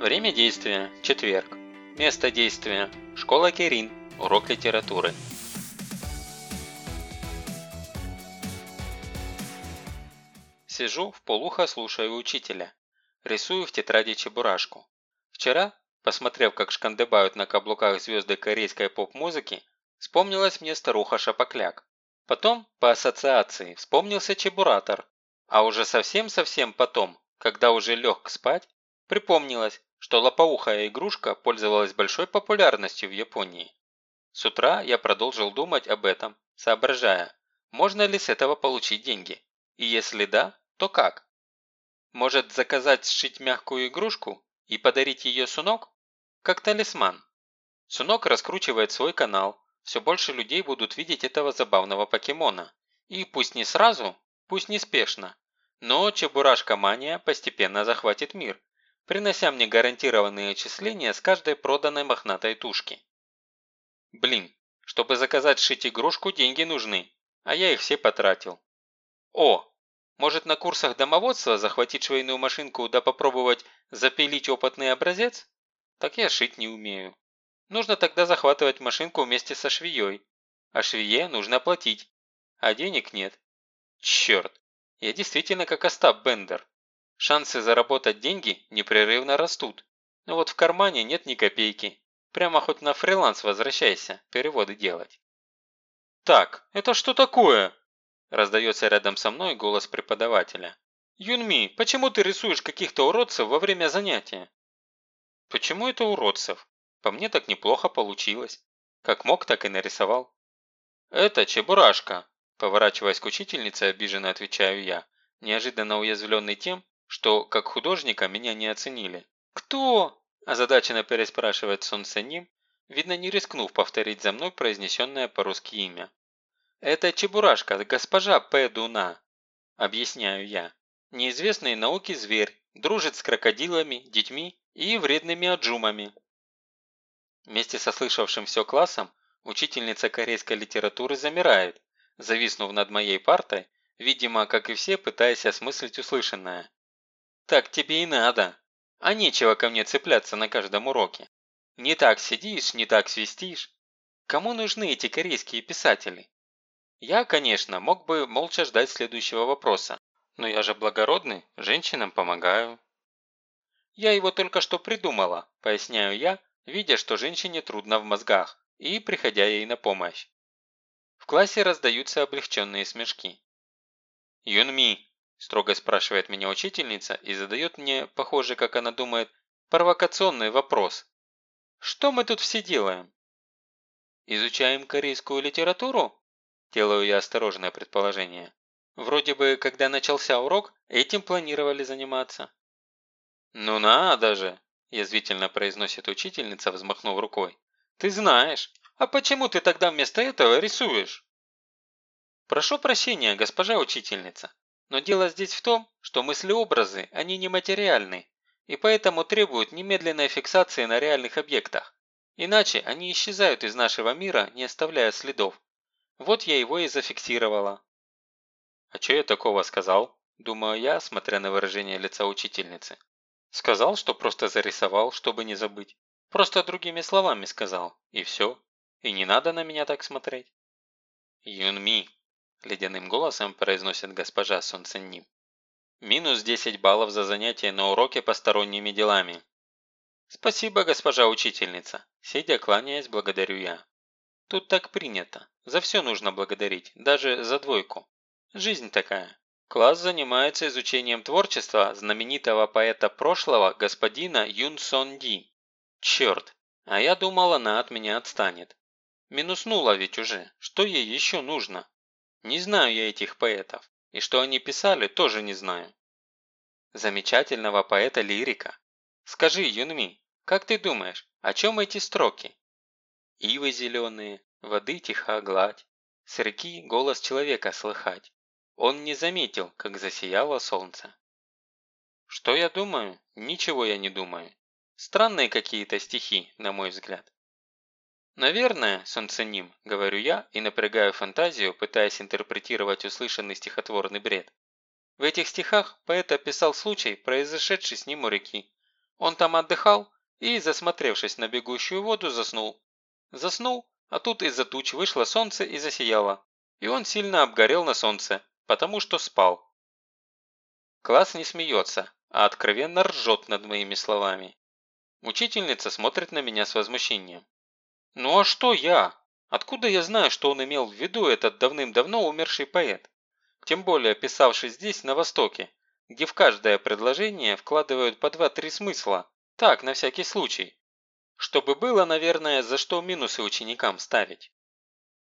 Время действия – четверг. Место действия – школа Керин, урок литературы. Сижу, в полухо слушаю учителя. Рисую в тетради чебурашку. Вчера, посмотрев, как шкандыбают на каблуках звезды корейской поп-музыки, вспомнилась мне старуха Шапокляк. Потом, по ассоциации, вспомнился чебуратор. А уже совсем-совсем потом, когда уже лег спать, припомнилось, что лопоухая игрушка пользовалась большой популярностью в Японии. С утра я продолжил думать об этом, соображая, можно ли с этого получить деньги. И если да, то как? Может заказать сшить мягкую игрушку и подарить ее Сунок? Как талисман. Сунок раскручивает свой канал, все больше людей будут видеть этого забавного покемона. И пусть не сразу, пусть неспешно, но Чебурашка-мания постепенно захватит мир, принося мне гарантированные отчисления с каждой проданной мохнатой тушки. Блин, чтобы заказать сшить игрушку, деньги нужны, а я их все потратил. О, может на курсах домоводства захватить швейную машинку да попробовать запилить опытный образец? Так я шить не умею. Нужно тогда захватывать машинку вместе со швеей. А швее нужно платить. А денег нет. Черт, я действительно как Остап Бендер. Шансы заработать деньги непрерывно растут. Но вот в кармане нет ни копейки. Прямо хоть на фриланс возвращайся, переводы делать. «Так, это что такое?» Раздается рядом со мной голос преподавателя. «Юнми, почему ты рисуешь каких-то уродцев во время занятия?» «Почему это уродцев? По мне так неплохо получилось. Как мог, так и нарисовал». «Это Чебурашка», поворачиваясь к учительнице, обиженно отвечаю я, неожиданно уязвленный тем, что как художника меня не оценили. «Кто?» – озадаченно переспрашивает Сон Сеним, видно не рискнув повторить за мной произнесенное по-русски имя. «Это Чебурашка, госпожа Пэдуна», – объясняю я. «Неизвестный науки зверь, дружит с крокодилами, детьми и вредными аджумами». Вместе со слышавшим все классом учительница корейской литературы замирает, зависнув над моей партой, видимо, как и все, пытаясь осмыслить услышанное. «Так тебе и надо, а нечего ко мне цепляться на каждом уроке. Не так сидишь, не так свистишь. Кому нужны эти корейские писатели?» Я, конечно, мог бы молча ждать следующего вопроса, но я же благородный, женщинам помогаю. Я его только что придумала, поясняю я, видя, что женщине трудно в мозгах, и приходя ей на помощь. В классе раздаются облегченные смешки. «Юнми», – строго спрашивает меня учительница и задает мне, похоже, как она думает, провокационный вопрос. «Что мы тут все делаем?» «Изучаем корейскую литературу?» Делаю я осторожное предположение. Вроде бы, когда начался урок, этим планировали заниматься. «Ну надо же!» – язвительно произносит учительница, взмахнув рукой. «Ты знаешь, а почему ты тогда вместо этого рисуешь?» «Прошу прощения, госпожа учительница, но дело здесь в том, что мысли-образы, они нематериальны, и поэтому требуют немедленной фиксации на реальных объектах. Иначе они исчезают из нашего мира, не оставляя следов. Вот я его и зафиксировала». «А что я такого сказал?» – думаю я, смотря на выражение лица учительницы. «Сказал, что просто зарисовал, чтобы не забыть. Просто другими словами сказал, и все. И не надо на меня так смотреть. Юнми, ледяным голосом произносит госпожа Сон Ценним. Минус 10 баллов за занятие на уроке посторонними делами. Спасибо, госпожа учительница. Сидя, кланяясь, благодарю я. Тут так принято. За все нужно благодарить, даже за двойку. Жизнь такая. Класс занимается изучением творчества знаменитого поэта прошлого господина Юн Сон Ди. Черт, а я думал, она от меня отстанет. Минуснула ведь уже. Что ей еще нужно? Не знаю я этих поэтов. И что они писали, тоже не знаю. Замечательного поэта-лирика. Скажи, Юнми, как ты думаешь, о чем эти строки? Ивы зеленые, воды тиха гладь, с реки голос человека слыхать. Он не заметил, как засияло солнце. Что я думаю? Ничего я не думаю. Странные какие-то стихи, на мой взгляд. «Наверное, солнценим», – говорю я и напрягаю фантазию, пытаясь интерпретировать услышанный стихотворный бред. В этих стихах поэт описал случай, произошедший с ним у реки. Он там отдыхал и, засмотревшись на бегущую воду, заснул. Заснул, а тут из-за туч вышло солнце и засияло. И он сильно обгорел на солнце, потому что спал. Класс не смеется, а откровенно ржет над моими словами. Учительница смотрит на меня с возмущением. Ну а что я? Откуда я знаю, что он имел в виду этот давным-давно умерший поэт? Тем более писавший здесь, на Востоке, где в каждое предложение вкладывают по два-три смысла, так, на всякий случай. Чтобы было, наверное, за что минусы ученикам ставить.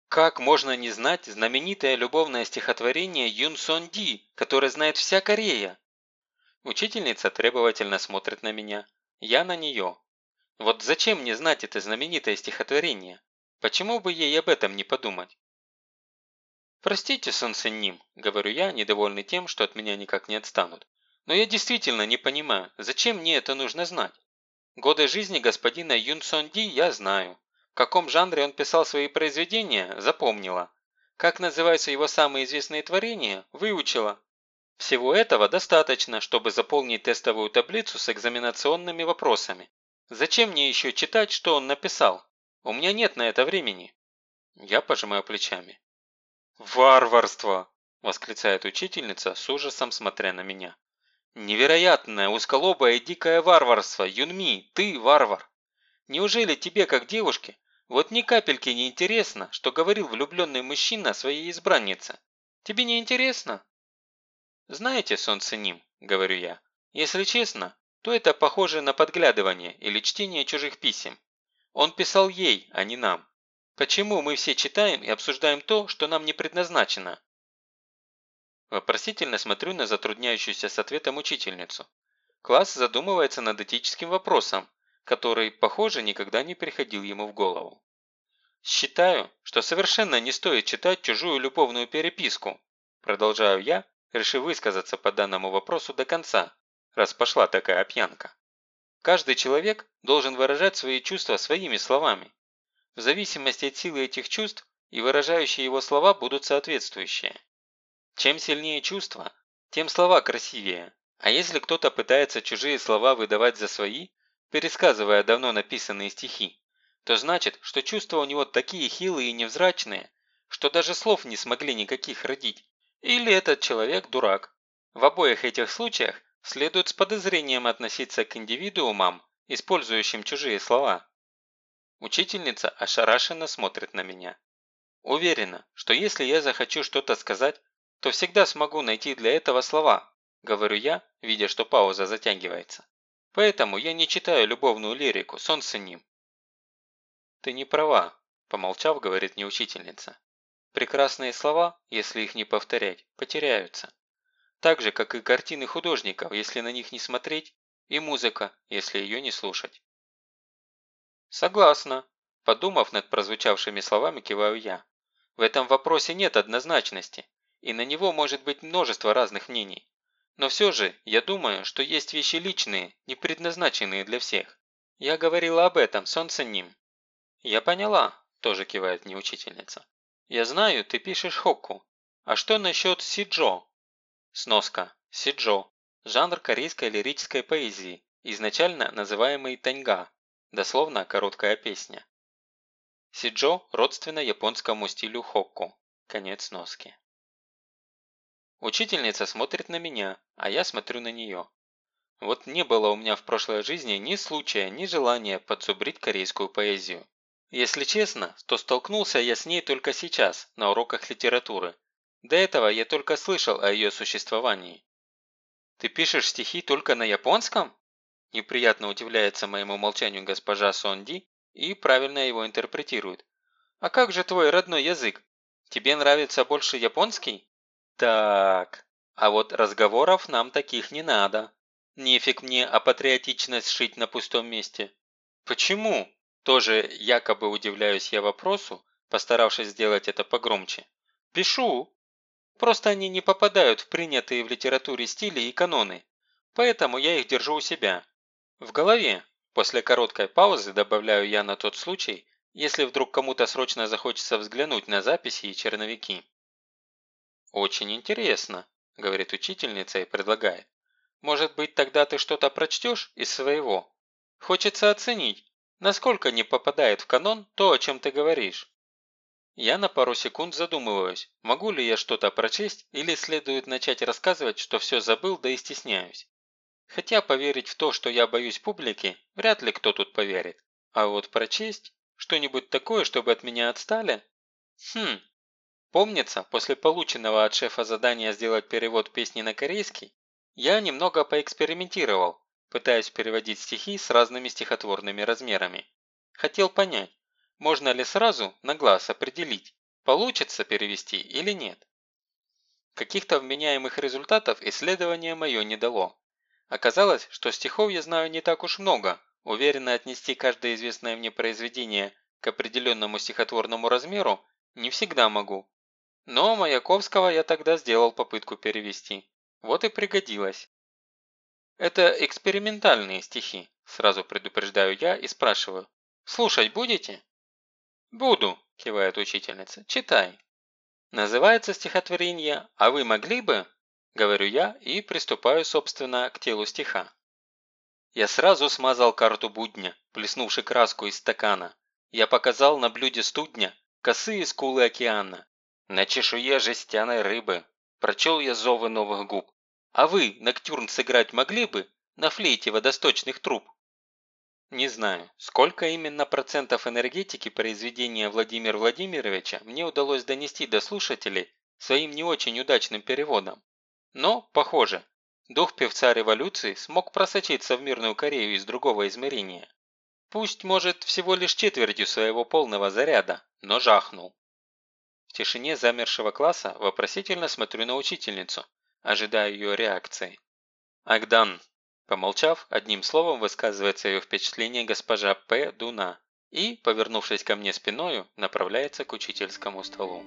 Как можно не знать знаменитое любовное стихотворение Юн Сон Ди, которое знает вся Корея? Учительница требовательно смотрит на меня, я на нее. Вот зачем мне знать это знаменитое стихотворение? Почему бы ей об этом не подумать? «Простите, Сансенним», – говорю я, недовольный тем, что от меня никак не отстанут. «Но я действительно не понимаю, зачем мне это нужно знать? Годы жизни господина Юн Сон Ди я знаю. В каком жанре он писал свои произведения – запомнила. Как называются его самые известные творения – выучила. Всего этого достаточно, чтобы заполнить тестовую таблицу с экзаменационными вопросами. Зачем мне еще читать, что он написал? У меня нет на это времени. Я пожимаю плечами. «Варварство!» – восклицает учительница, с ужасом смотря на меня. «Невероятное, узколобое и дикое варварство! Юнми, ты варвар! Неужели тебе, как девушке, вот ни капельки не интересно, что говорил влюбленный мужчина своей избраннице? Тебе не интересно?» «Знаете, солнце ним», – говорю я, – «если честно, то это похоже на подглядывание или чтение чужих писем. Он писал ей, а не нам. Почему мы все читаем и обсуждаем то, что нам не предназначено?» Вопросительно смотрю на затрудняющуюся с ответом учительницу. Класс задумывается над этическим вопросом, который, похоже, никогда не приходил ему в голову. «Считаю, что совершенно не стоит читать чужую любовную переписку», продолжаю я, решив высказаться по данному вопросу до конца, раз пошла такая пьянка. Каждый человек должен выражать свои чувства своими словами. В зависимости от силы этих чувств и выражающие его слова будут соответствующие. Чем сильнее чувства, тем слова красивее. А если кто-то пытается чужие слова выдавать за свои, пересказывая давно написанные стихи, то значит, что чувства у него такие хилые и невзрачные, что даже слов не смогли никаких родить. Или этот человек дурак. В обоих этих случаях следует с подозрением относиться к индивидуумам, использующим чужие слова. Учительница ошарашенно смотрит на меня. Уверена, что если я захочу что-то сказать, то всегда смогу найти для этого слова, говорю я, видя, что пауза затягивается. Поэтому я не читаю любовную лирику, солнце ним. Ты не права, помолчав, говорит мне учительница. Прекрасные слова, если их не повторять, потеряются. Так же, как и картины художников, если на них не смотреть, и музыка, если ее не слушать. Согласна. Подумав над прозвучавшими словами, киваю я. В этом вопросе нет однозначности, и на него может быть множество разных мнений. Но все же, я думаю, что есть вещи личные, не предназначенные для всех. Я говорила об этом, солнце ним. Я поняла, тоже кивает мне учительница. Я знаю, ты пишешь хокку. А что насчет сиджо? Сноска. Сиджо. Жанр корейской лирической поэзии, изначально называемый таньга, дословно короткая песня. Сиджо родственно японскому стилю хокку. Конец сноски. Учительница смотрит на меня, а я смотрю на нее. Вот не было у меня в прошлой жизни ни случая, ни желания подзубрить корейскую поэзию. Если честно, то столкнулся я с ней только сейчас, на уроках литературы. До этого я только слышал о ее существовании. «Ты пишешь стихи только на японском?» Неприятно удивляется моему молчанию госпожа Сонди и правильно его интерпретирует. «А как же твой родной язык? Тебе нравится больше японский?» «Так, а вот разговоров нам таких не надо. Нефиг мне апатриотичность шить на пустом месте». «Почему?» Тоже якобы удивляюсь я вопросу, постаравшись сделать это погромче. Пишу. Просто они не попадают в принятые в литературе стили и каноны, поэтому я их держу у себя. В голове. После короткой паузы добавляю я на тот случай, если вдруг кому-то срочно захочется взглянуть на записи и черновики. «Очень интересно», – говорит учительница и предлагает. Может быть, тогда ты что-то прочтешь из своего? Хочется оценить, насколько не попадает в канон то, о чем ты говоришь. Я на пару секунд задумываюсь, могу ли я что-то прочесть или следует начать рассказывать, что все забыл, да и стесняюсь. Хотя поверить в то, что я боюсь публики, вряд ли кто тут поверит. А вот прочесть что-нибудь такое, чтобы от меня отстали? Хм. Помнится, после полученного от шефа задания сделать перевод песни на корейский, я немного поэкспериментировал, пытаясь переводить стихи с разными стихотворными размерами. Хотел понять, можно ли сразу на глаз определить, получится перевести или нет. Каких-то вменяемых результатов исследование мое не дало. Оказалось, что стихов я знаю не так уж много, уверенно отнести каждое известное мне произведение к определенному стихотворному размеру не всегда могу. Но Маяковского я тогда сделал попытку перевести. Вот и пригодилось. Это экспериментальные стихи, сразу предупреждаю я и спрашиваю. Слушать будете? Буду, кивает учительница. Читай. Называется стихотворение «А вы могли бы?» Говорю я и приступаю, собственно, к телу стиха. Я сразу смазал карту будня, плеснувши краску из стакана. Я показал на блюде студня косые скулы океана. На чешуе жестяной рыбы прочел я зовы новых губ. А вы, Ноктюрн, сыграть могли бы на флейте водосточных труб? Не знаю, сколько именно процентов энергетики произведения Владимира Владимировича мне удалось донести до слушателей своим не очень удачным переводом. Но, похоже, дух певца революции смог просочиться в мирную Корею из другого измерения. Пусть, может, всего лишь четвертью своего полного заряда, но жахнул. В тишине замершего класса вопросительно смотрю на учительницу, ожидая ее реакции. «Агдан!» Помолчав, одним словом высказывает свое впечатление госпожа П. Дуна и, повернувшись ко мне спиною, направляется к учительскому столу.